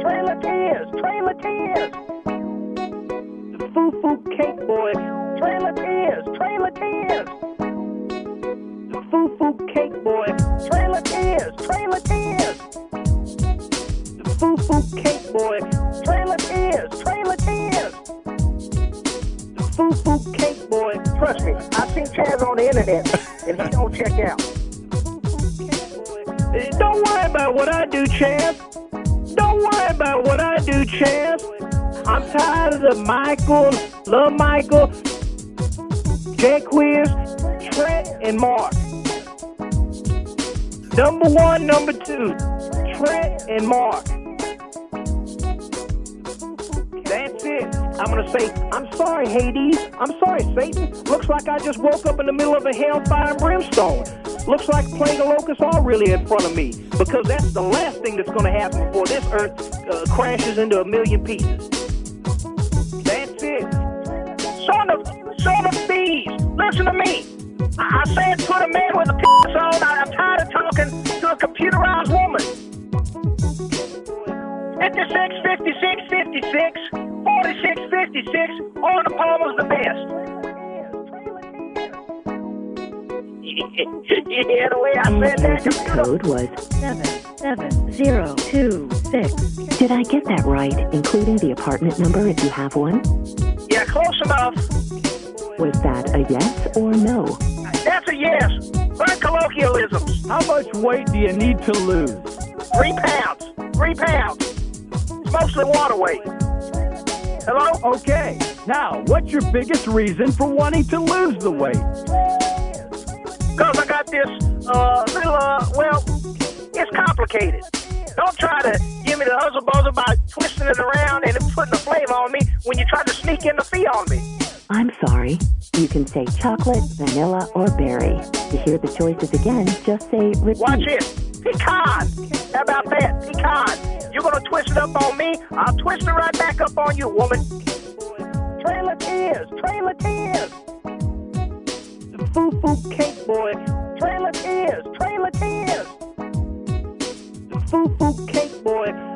Trailer Tears, Trailer Tears. The Foo Foo Cake Boy, Trailer Tears, Trailer Tears. The Foo Foo Cake Boy, Trailer Tears, Trailer Tears. The Foo Foo Cake Boy, Trailer Tears, Trailer Tears. The Foo Foo Cake Boy. Trust me, I've seen Chaz on the internet, and he don't check out. Don't worry about what I do, Chaz. About what I do, Chaz. I'm tired of the Michael, love Michael, Jaquiz, Trent, and Mark. Number one, number two, Trent and Mark. That's it. I'm gonna say, I'm sorry, Hades. I'm sorry, Satan. Looks like I just woke up in the middle of a hellfire and brimstone. Looks like plague of locusts are really in front of me because that's the last thing that's gonna happen before this earth uh, crashes into a million pieces. That's it. Son of, son of thieves, listen to me. I, said put a man with a penis on. I, I'm tired of talking to a computerized woman. 56, 56, 56, 46, 56, on the Palmer's the best. Yeah, the way I said that, This code was seven seven zero two six. Did I get that right, including the apartment number if you have one? Yeah, close enough. Was that a yes or no? That's a yes. Run colloquialisms. How much weight do you need to lose? Three pounds. Three pounds. It's mostly water weight. Hello? Okay, now, what's your biggest reason for wanting to lose the weight? Because I got this, uh, little, uh, well, it's complicated. Don't try to give me the hustle buzzer by twisting it around and putting a flavor on me when you try to sneak in the fee on me. I'm sorry. You can say chocolate, vanilla, or berry. To hear the choices again, just say repeat. Watch it. Pecan. How about that? Pecan. You're gonna twist it up on me, I'll twist it right back up on you, woman. Trailer tears, trailer tears. The foo foo cake boy. Trailer tears, trailer. The foo foo cake boy.